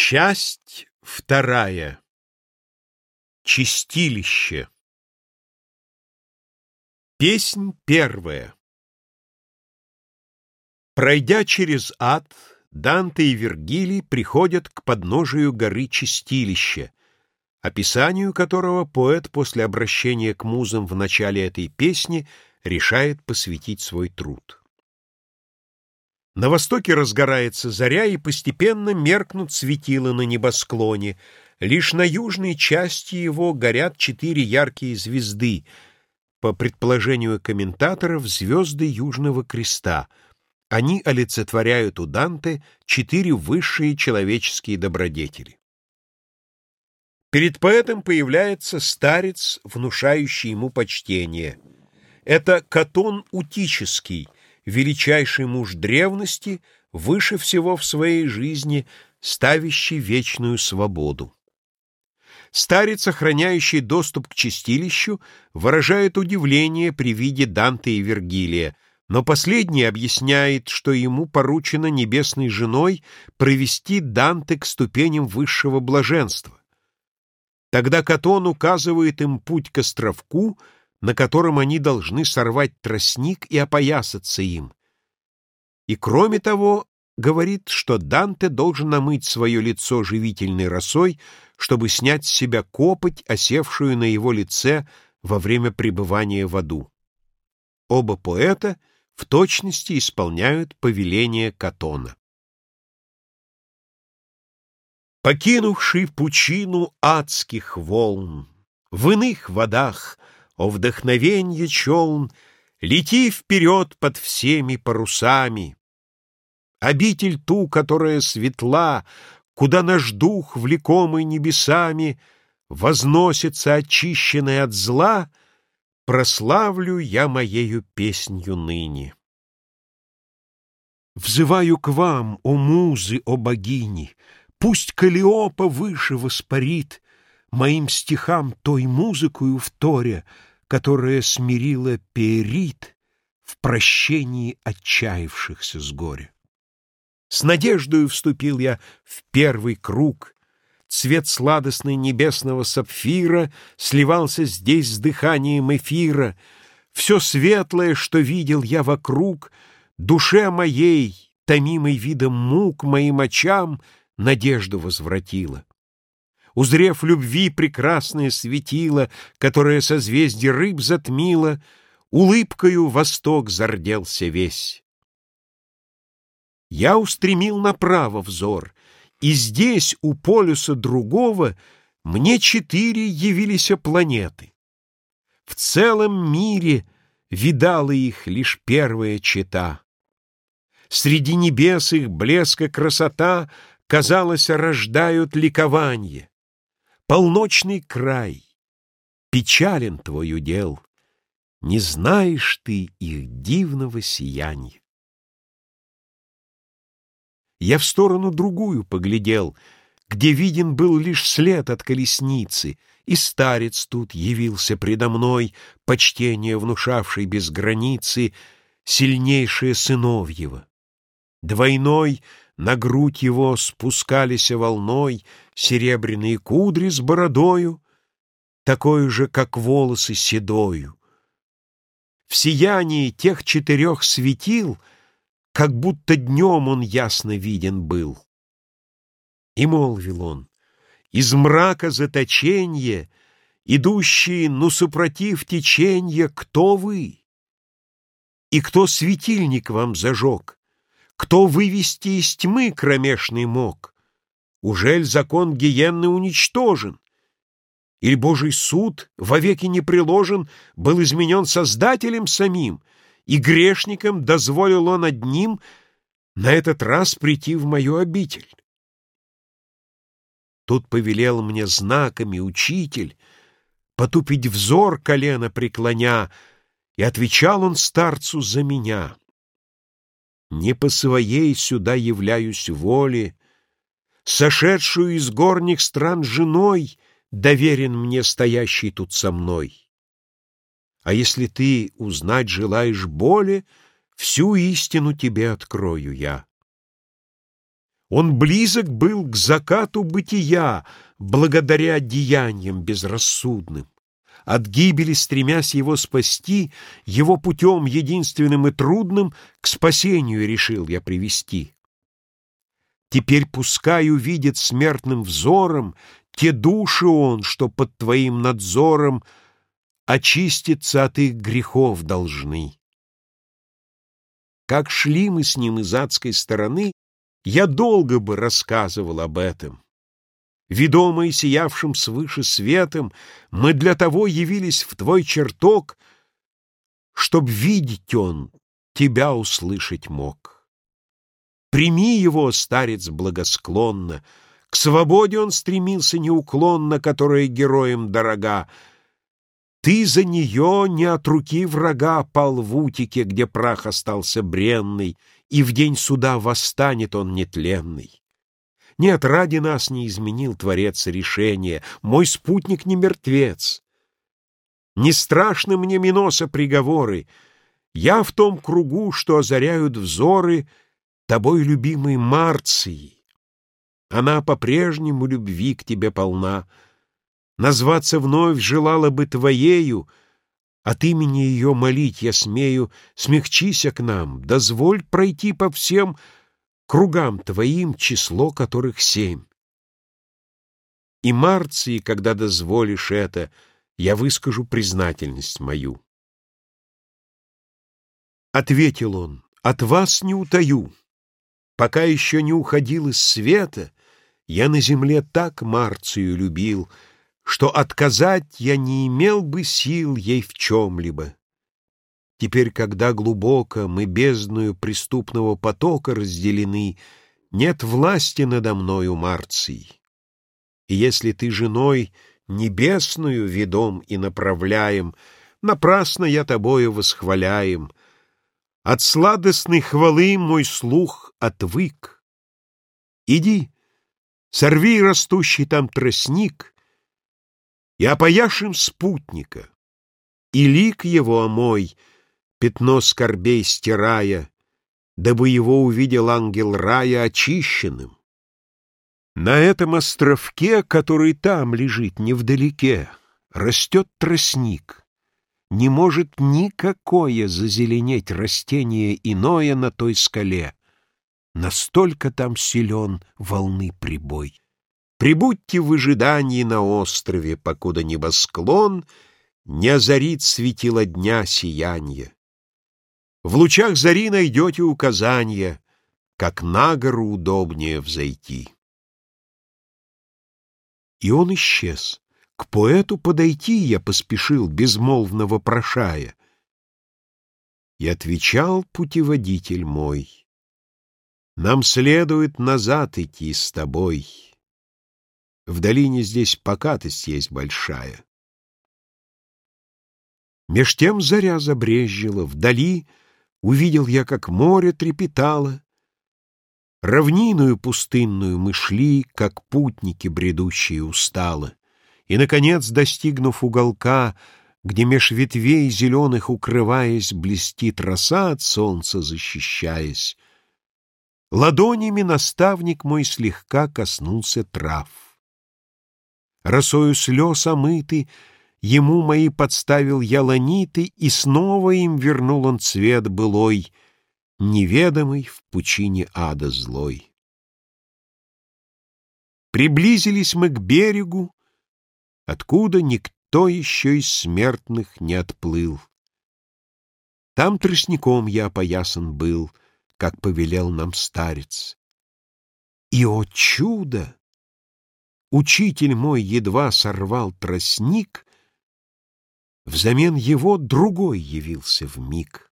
Часть вторая. Чистилище. Песнь первая. Пройдя через ад, Данте и Вергилий приходят к подножию горы Чистилища, описанию которого поэт после обращения к музам в начале этой песни решает посвятить свой труд. На востоке разгорается заря, и постепенно меркнут светила на небосклоне. Лишь на южной части его горят четыре яркие звезды, по предположению комментаторов, звезды Южного Креста. Они олицетворяют у Данте четыре высшие человеческие добродетели. Перед поэтом появляется старец, внушающий ему почтение. Это Катон Утический — величайший муж древности, выше всего в своей жизни, ставящий вечную свободу. Старец, охраняющий доступ к чистилищу, выражает удивление при виде Данте и Вергилия, но последний объясняет, что ему поручено небесной женой провести Данте к ступеням высшего блаженства. Тогда Катон указывает им путь к островку — на котором они должны сорвать тростник и опоясаться им. И кроме того, говорит, что Данте должен омыть свое лицо живительной росой, чтобы снять с себя копоть, осевшую на его лице во время пребывания в аду. Оба поэта в точности исполняют повеление Катона. Покинувший пучину адских волн, в иных водах — о вдохновенье челн, Лети вперед под всеми парусами. Обитель ту, которая светла, Куда наш дух, влекомый небесами, Возносится очищенный от зла, Прославлю я моею песнью ныне. Взываю к вам, о музы, о богини, Пусть Калиопа выше воспарит, Моим стихам той музыкою вторя, которая смирила Перит в прощении отчаявшихся с горя. С надеждою вступил я в первый круг, Цвет сладостный небесного сапфира Сливался здесь с дыханием эфира, Все светлое, что видел я вокруг, Душе моей, томимой видом мук, Моим очам надежду возвратила. Узрев любви прекрасное светило, Которое созвездие рыб затмило, Улыбкою восток зарделся весь. Я устремил направо взор, И здесь, у полюса другого, Мне четыре явились планеты. В целом мире видала их лишь первая чета. Среди небес их блеска красота, Казалось, рождают ликование. Полночный край, печален твой удел, Не знаешь ты их дивного сияния. Я в сторону другую поглядел, Где виден был лишь след от колесницы, И старец тут явился предо мной, Почтение внушавший без границы, Сильнейшее сыновьего. Двойной на грудь его спускались волной Серебряные кудри с бородою, Такой же, как волосы седою. В сиянии тех четырех светил, Как будто днем он ясно виден был. И молвил он, из мрака заточенья, Идущие, ну, супротив теченья, Кто вы? И кто светильник вам зажег? Кто вывести из тьмы кромешный мог? Ужель закон гиенны уничтожен? Или Божий суд, вовеки не приложен, был изменен Создателем самим, и грешникам дозволил он одним на этот раз прийти в мою обитель? Тут повелел мне знаками учитель потупить взор колено преклоня, и отвечал он старцу за меня. Не по своей сюда являюсь воле, Сошедшую из горних стран женой Доверен мне стоящий тут со мной. А если ты узнать желаешь боли, Всю истину тебе открою я. Он близок был к закату бытия, благодаря деяниям безрассудным. От гибели, стремясь его спасти, его путем единственным и трудным к спасению решил я привести. Теперь пускай увидит смертным взором те души он, что под твоим надзором очиститься от их грехов должны. Как шли мы с ним из адской стороны, я долго бы рассказывал об этом. Ведомые сиявшим свыше светом, мы для того явились в твой чертог, чтоб видеть он, тебя услышать мог. Прими его, старец, благосклонно, к свободе он стремился неуклонно, которая героям дорога. Ты за нее не от руки врага пал в утике, где прах остался бренный, и в день суда восстанет он нетленный. Нет, ради нас не изменил Творец решение, мой спутник не мертвец. Не страшны мне Миноса приговоры, я в том кругу, что озаряют взоры тобой любимой Марции. Она по-прежнему любви к тебе полна, назваться вновь желала бы твоею, от имени ее молить я смею, смягчися к нам, дозволь пройти по всем кругам твоим, число которых семь. И Марции, когда дозволишь это, я выскажу признательность мою. Ответил он, от вас не утаю. Пока еще не уходил из света, я на земле так Марцию любил, что отказать я не имел бы сил ей в чем-либо. Теперь, когда глубоко мы бездную преступного потока разделены, нет власти надо мною, Марций. И если ты женой небесную ведом и направляем, напрасно я тобою восхваляем. От сладостной хвалы мой слух отвык. Иди, сорви растущий там тростник и опояшим спутника, и лик его омой — пятно скорбей стирая, дабы его увидел ангел рая очищенным. На этом островке, который там лежит невдалеке, растет тростник. Не может никакое зазеленеть растение иное на той скале. Настолько там силен волны прибой. Прибудьте в ожидании на острове, покуда небосклон не озарит светило дня сияние. В лучах зари найдете указания, как на гору удобнее взойти. И он исчез. К поэту подойти я поспешил, безмолвно вопрошая. И отвечал путеводитель мой, Нам следует назад идти с тобой. В долине здесь покатость есть большая. Меж тем заря забрезжила, вдали — Увидел я, как море трепетало. Равниною пустынную мы шли, как путники, бредущие устало. И, наконец, достигнув уголка, где меж ветвей зеленых укрываясь, блестит роса от солнца защищаясь, ладонями наставник мой слегка коснулся трав. Росою слез омытый, Ему мои подставил я ланиты, и снова им вернул он цвет былой, неведомый в пучине ада злой. Приблизились мы к берегу, откуда никто еще из смертных не отплыл. Там тростником я опоясан был, как повелел нам старец. И, о чудо! Учитель мой едва сорвал тростник, Взамен его другой явился в миг.